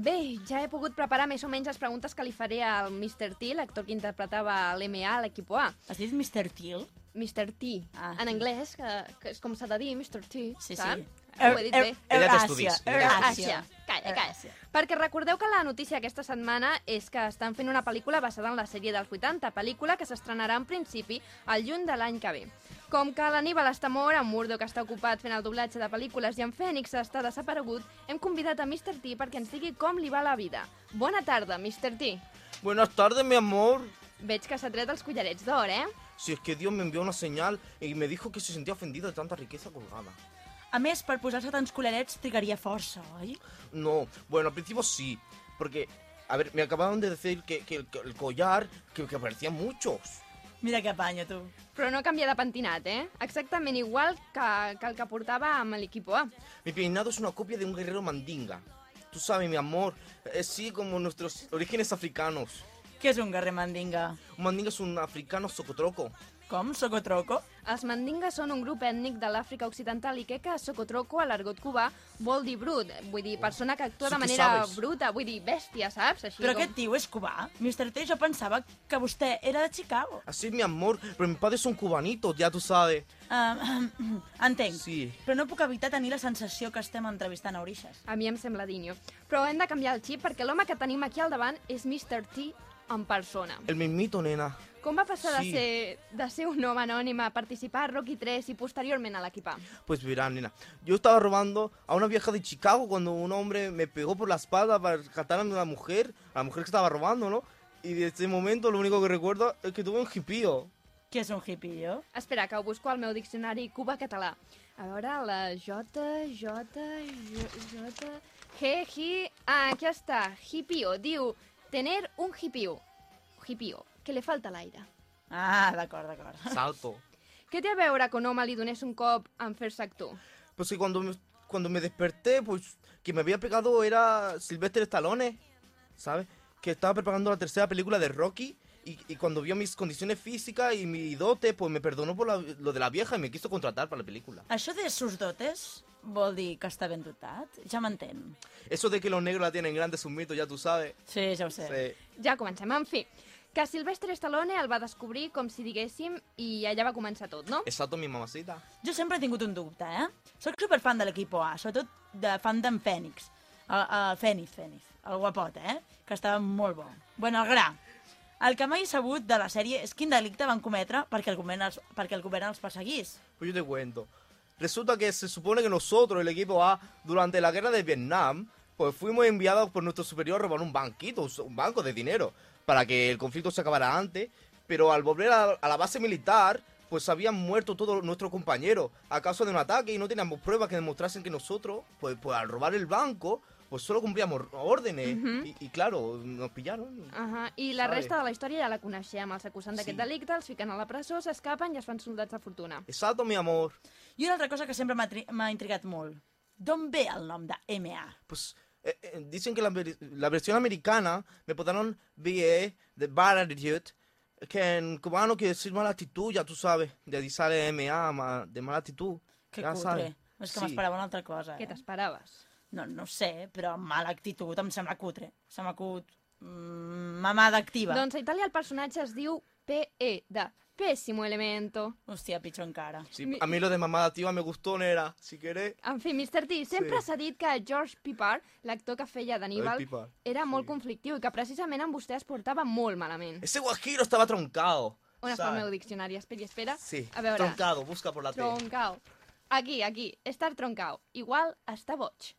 Bé, ja he pogut preparar més o menys les preguntes que li faré al Mr. T, l'actor que interpretava l'MA a l'equip A. Has dit Mr. Till? Mr. T, Ah, en anglès, que, que és com s'ha de dir, Mr. T, Sí, saps? sí. Ho he dit bé. Ella t'estudis, ella Euràsia. Calla, calla. Perquè recordeu que la notícia aquesta setmana és que estan fent una pel·lícula basada en la sèrie dels 80, pel·lícula que s'estrenarà en principi al juny de l'any que ve. Com que l'Aníbal està mort, en Murdoch està ocupat fent el doblatge de pel·lícules i en Fènix està desaparegut, hem convidat a Mr. T perquè ens digui com li va la vida. Bona tarda, Mr. T. Buenas tardes, mi amor. Veig que s'ha tret els collarets d'or, eh? Si es que Dios me envió una señal y me dijo que se sentía ofendido de tanta riqueza colgada. A més, per posar-se tants colarets trigaria força, oi? No, bueno, al principio sí, porque, a ver, me acababan de decir que, que el, que el collar, que, que parecían muchos. Mira que panyo, tu. Però no canvia de pentinat, eh? Exactament igual que, que el que portava amb l'equip A. Mi peinado es una copia de un guerrero mandinga. Tú sabes, mi amor, es sí como nuestros orígenes africanos. Què és un guerrer mandinga? Un mandinga es un africano socotroco. Com? Socotroco? Els mandingues són un grup ètnic de l'Àfrica Occidental i que que socotroco a l'argot cubà vol dir brut, vull dir persona que actua Sí de manera sabes. bruta, vull dir bèstia, saps? Així Però com... aquest tio és cubà? Mr. T, jo pensava que vostè era de Chicago. Así, mi amor, pero mi padre es un cubanito, ya tú sabes. Uh, entenc. Sí. Però no puc evitar tenir la sensació que estem entrevistant a Orixes. A mi em sembla dinyo. Però hem de canviar el xip perquè l'home que tenim aquí al davant és Mr. T en persona. El mismito, nena. Com va passar Sí. de, ser, de ser un home anònim a participar a Rocky 3 i posteriorment a l'equip A? Pues verá, nena, yo estaba robando a una vieja de Chicago cuando un hombre me pegó por la espalda para rescatar a una mujer, a la mujer que estaba robando, ¿no? Y de ese momento lo único que recuerdo es que tuve un hipío. Què és un hippie, Espera, que ho busco al meu diccionari cuba-català. A veure, la J, J, J, J... G, G... Ah, aquí està. Hipio. Diu, tener un hipio. Hipio, que le falta l'aire. Ah, d'acord, d'acord. Salto. Què té a veure que un home li donés un cop en fer-se actor? Pues que cuando me, cuando me desperté, pues que me había pegado era Sylvester Stallone, ¿sabes? Que estaba preparando la tercera película de Rocky y, y cuando vio mis condiciones físicas y mi dote, pues me perdonó por la- lo de la vieja y me quiso contratar para la película. Això de sus dotes vol dir que està ben dotat? Ja m'entén. Eso de que los negros la tienen grande es un mito, ya tú sabes. Sí, ja ho sé. Sí. Ja comencem. En fi, que Sylvester Stallone el va descobrir, com si diguéssim, i allà va començar tot, no? Exacto, mi mamacita. Jo sempre he tingut un dubte, eh? Soc superfan de l'equip A, sobretot de fan d'en Fènix. El, el Fènix, Fènix. El guapot, eh? Que estava molt bo. Bueno, el gra. El que mai he sabut de la sèrie és quin delicte van cometre perquè el govern els, perquè el govern els perseguís. Pues yo te cuento. Resulta que se supone que nosotros, el equipo A, durante la guerra de Vietnam, pues fuimos enviados por nuestro superior a robar un banquito, un banco de dinero, para que el conflicto se acabara antes. Pero al volver a, a la base militar, pues habían muerto todos nuestros compañeros a causa de un ataque y no teníamos pruebas que demostrasen que nosotros, pues, pues al robar el banco, pues solo cumplíamos órdenes. y, y claro, nos pillaron. Uh I la Sabe. resta de la història ja la coneixem. Els acusen d'aquest Sí. delicte, els fiquen a la presó, s'escapen i es fan soldats de fortuna. Exacto, mi amor. I una altra cosa que sempre m'ha tri- m'ha intrigat molt. D'on ve el nom de MA? Pues eh, eh, dicen que la, la versión americana me ponen BE de Bad Attitude, que en cubano quiere decir mala actitud, ya tú sabes. De ahí sale MA, ma- de mala actitud. Que ya cutre. sabes. És que Sí. m'esperava una altra cosa, Què eh? t'esperaves? No, no sé, però mala actitud em sembla cutre. Se m'acut mm, mamada activa. Doncs a Itàlia el personatge es diu PE, de pésimo elemento. Hòstia, pitjor encara. Sí, Mi- a mí lo de mamada activa me gustó, Nera. Si querés. En fi, Mr. T, sempre Sí. s'ha dit que George Pipar, l'actor que feia d'Aníbal, era molt conflictiu i que precisament amb vostè es portava molt malament. Ese guajiro estaba troncado. On està el meu diccionari? Espera, espera. Sí, A veure, troncado, busca por la T. troncao. Aquí, aquí, estar troncao. Igual està boig.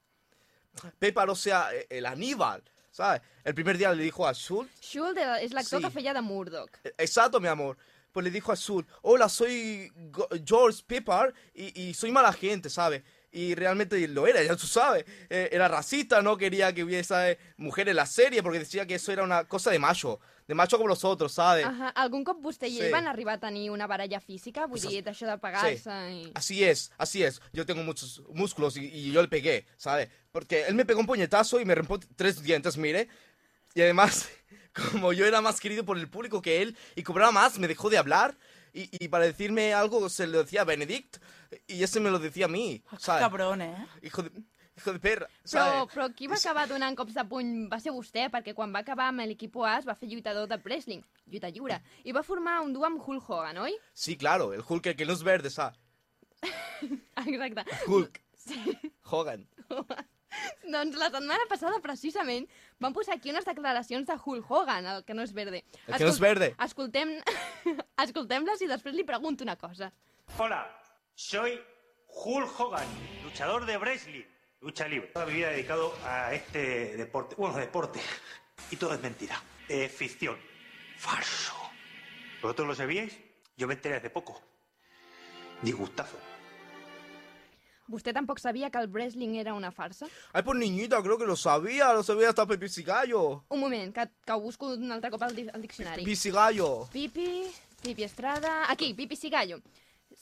Pepar, o sea, eh, el Aníbal, ¿sabes? El primer día le dijo a Schultz, Schult és l'actor Sí. que feia de Murdoch. Eh, Exacto, mi amor. Pues le dijo a Azul, hola, soy George Pippard y, y soy mala gente, ¿sabes? Y realmente lo era, ya tú sabes. Eh, era racista, no quería que hubiese mujer en la serie porque decía que eso era una cosa de macho. De macho como los otros, ¿sabes? Ahà. Algun cop vostè i ell Sí. van arribar a tenir una baralla física? Vull Pues dir, d'això de pegar-se i... Así es, así es. Yo tengo muchos músculos y, y yo le pegué, ¿sabes? Porque él me pegó un puñetazo y me rompó tres dientes, mire. Y además, como yo era más querido por el público que él y cobraba más, me dejó de hablar. Y, y para decirme algo se lo decía a Benedict y ese me lo decía a mí, Ah, ¿sabes? cabron, eh? Hijo de, hijo de perra. Però, però qui va acabar donant cops de puny va ser vostè, perquè quan va acabar amb l'equip A es va fer lluitador de wrestling, lluita lliure, i va formar un duo amb Hulk Hogan, oi? Sí, claro, el Hulk que no es verde, ¿sabes? Exacte. Hulk. Hogan. Doncs la setmana passada, precisament, van posar aquí unes declaracions de Hulk Hogan, el que no és verde. El que no és verde. Escoltem... Escoltem-les i després li pregunto una cosa. Hola, soy Hulk Hogan, luchador de wrestling, lucha libre. Toda mi vida he dedicado a este deporte. Bueno, deporte. Y todo es mentira. Es ficción. Falso. ¿Vosotros lo sabíais? Yo me enteré hace poco. Disgustazo. Vostè tampoc sabia que el wrestling era una farsa? Ay, pues niñita, creo que lo sabía, lo sabía hasta Pepi Cigallo. Un moment, que, que ho busco un altre cop al, di al diccionari. Pepi Cigallo. Pipi, Pipi Estrada... Aquí, Pipi Cigallo.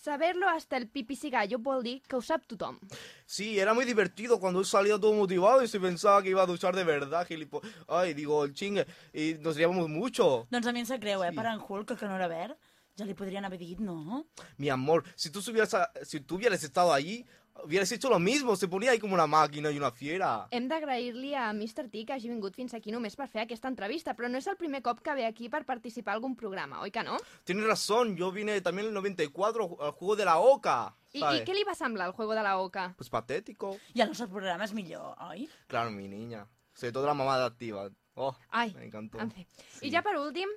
Saberlo hasta el Pipi Cigallo vol dir que ho sap tothom. Sí, era muy divertido cuando él salía todo motivado y se pensaba que iba a duchar de verdad, gilipo... Ay, digo, el chingue. Y nos reíamos mucho. Doncs a mi em sap greu, eh? Sí. Per en Hulk, que no era verd, ja li podrien haver dit, no? Mi amor, si tú, hubieras, si tú hubieras estado allí, hubieras hecho lo mismo. Se ponía ahí como una máquina y una fiera. Hem d'agrair-li a Mr. T que hagi vingut fins aquí només per fer aquesta entrevista, però no és el primer cop que ve aquí per participar a algun programa, oi que no? Tienes razón, yo vine también en el 94 al juego de la OCA. I, ¿sabes? I què li va semblar el Juego de la Oca? Pues patético. I el nostre programa és millor, oi? Claro, mi niña. Sobre todo la mamada activa. Oh, Ai, me encantó. en fi. Sí. I ja per últim,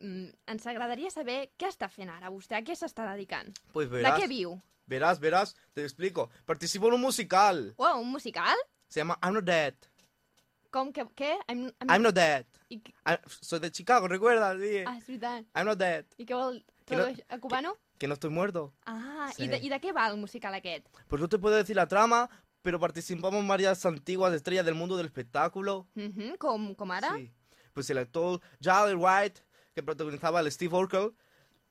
mm, ens agradaria saber què està fent ara vostè, a què s'està dedicant? Pues De verás, què viu? Verás, verás, te explico. Participo en un musical. Oh, un musical? Se llama I'm Not Dead. Com que... Què? I'm, I'm Not Dead. I'm- soy de Chicago, ¿recuerdas? Sí. ah, és veritat. I'm Not Dead. I què vol... Que no- a cubano? Que no estoy muerto. Ah, Sí. i, de, i de què va el musical aquest? Pues no te puedo decir la trama, pero participamos varias antiguas estrellas del mundo del espectáculo. Mhm, com, com ara? Sí. Pues el actor Jalen White, que protagonizaba al Steve Urkel,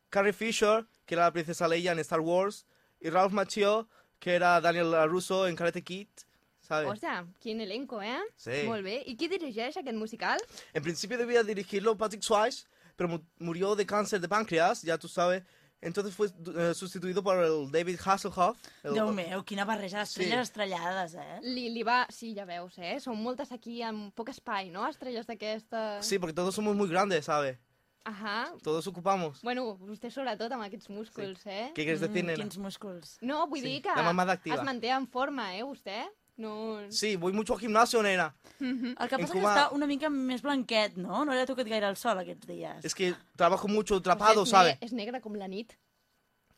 Carrie Fisher, que era la princesa Leia en Star Wars, y Ralph Macchio, que era Daniel LaRusso en Karate Kid, ¿sabes? Ostres, quin elenco, eh? Sí. Molt bé. I qui dirigeix aquest musical? En principio debía dirigirlo Patrick Swayze, pero mu- murió de cáncer de páncreas, ya tú sabes. Entonces fue eh, sustituido por el David Hasselhoff. el- Déu meu, quina barreja d'estrelles Sí. estrellades, eh? Li, li va... Sí, ja veus, eh? Són moltes aquí amb poc espai, no? Estrelles d'aquesta... Sí, porque todos somos muy grandes, ¿sabes? Ahà. Todos ocupamos. Bueno, vostè sobretot amb aquests músculs, eh? ¿Qué quieres decir, Mm, nena? quins músculs. No, vull Sí, dir que la mamada activa. es manté en forma, eh, vostè? No... Sí, voy mucho al gimnasio, nena. El que passa que Cuba- està una mica més blanquet, no? No li ha tocat gaire el sol aquests dies. Es que trabajo mucho Vostè atrapado, és, ¿sabes? ne és negre com la nit.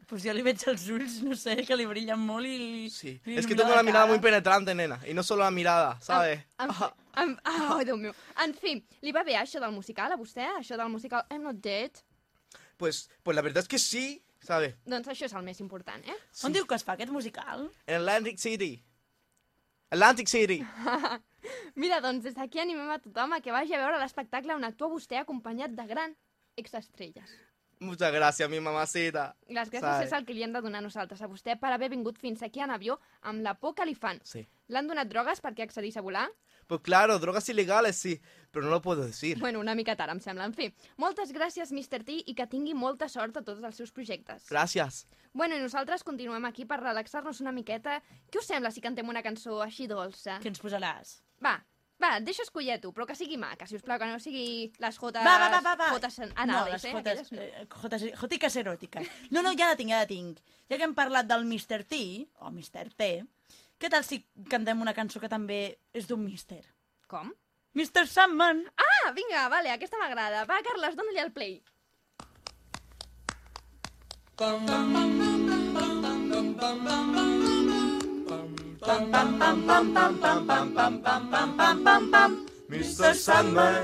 Pues jo li veig els ulls, no sé, que li brillen molt i... Sí. li Es que tengo la mirada muy penetrante, nena. Y no solo la mirada, ¿sabes? En, fi, en, oh, Déu meu. En fi, li va bé això del musical a vostè? Això del musical I'm Not Dead? Pues, pues la verdad es que sí, ¿sabes? Doncs això és el més important, eh? On diu que es fa aquest musical? En Atlantic City. Atlantic City. Mira, doncs des d'aquí animem a tothom a que vagi a veure l'espectacle on actua vostè acompanyat de gran exestrelles. Muchas gracias, mi mamacita. Les gràcies Sabe. és el que li hem de donar nosaltres a vostè per haver vingut fins aquí en avió amb la por que li fan. Sí. L'han donat drogues perquè accedís a volar? Pues claro, drogas ilegales sí, pero no lo puedo decir. Bueno, una mica tard, em sembla. En fi, moltes gràcies, Mr. T, i que tingui molta sort a tots els seus projectes. Gracias. Bueno, i nosaltres continuem aquí per relaxar-nos una miqueta. Què us sembla si cantem una cançó així dolça? Què ens posaràs? Va, va, deixa escollir tu, però que sigui maca, si us plau, que no sigui les jotes... Va, va, va, va, va. Jotes no, anales, les eh? jotes, aquelles no. eh, jotes, jotiques eròtiques. No, no, ja la tinc, ja la tinc. Ja que hem parlat del Mr. T, o Mr. T, què tal si cantem una cançó que també és d'un Mister? Com? Mr. Sandman! Ah, vinga, vale, aquesta m'agrada. Va, Carles, dona-li el play. Mr. Sandman,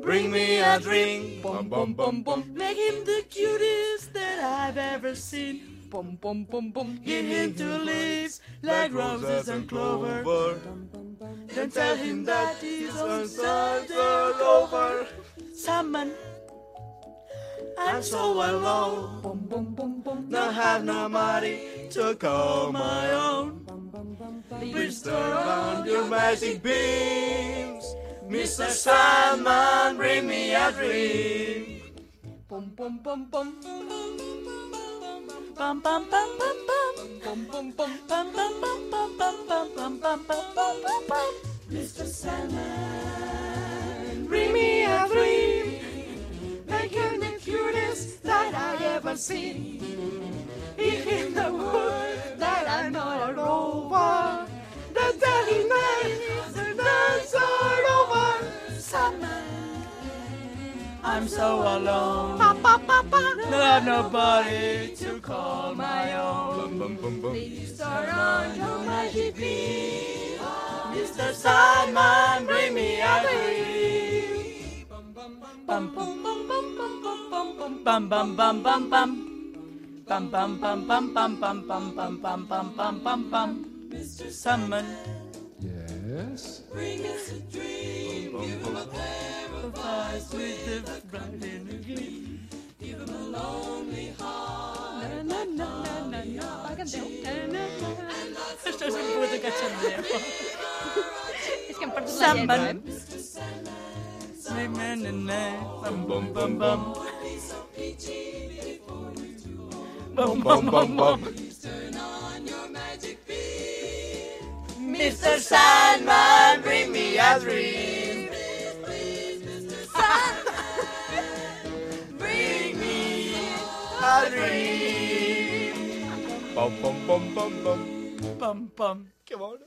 bring me a drink. Bum, bum, bum, bum. Make him the cutest that I've ever seen boom, boom, boom, boom. Give him two leaves like roses and clover. Then tell him that his unsides are over. Salmon, I'm so alone. Boom, boom, boom, boom. Not have nobody to call my own. Please turn on your magic beams. Mr. Sandman, bring me a dream. Bum bum bum bum. Bum bum bum bum bum. Bum bum bum bum bum bum bum bum bum. Mr. Sandman, bring me a dream. Make you're the cutest that I ever seen. So alone. Don't have nobody to call my own. Bum, bum, bum. Please turn on your magic beam. Mr. Sandman, bring me a dream. Bum, bum, bum, bum, bum, bum, bum, bum, bum, bum, bum, bum. Bum, bum, bum, bum, bum, bum, bum, bum, bum, bum, bum, bum, bum. Mr. Sandman, Yes? Flies with the bright energy. Give him a lonely heart. Na, na, na, na, na, na. Na, na. Això és un puto cachondeo. És que hem perdut la lletra, eh? Na, na, na, na. Bum, bum, bum, bum. Bum, bum, bum, bum. Mr. Sandman, bring me a dream. Pam, pam, pam, pam, pam. Pam, pam. Qué bueno.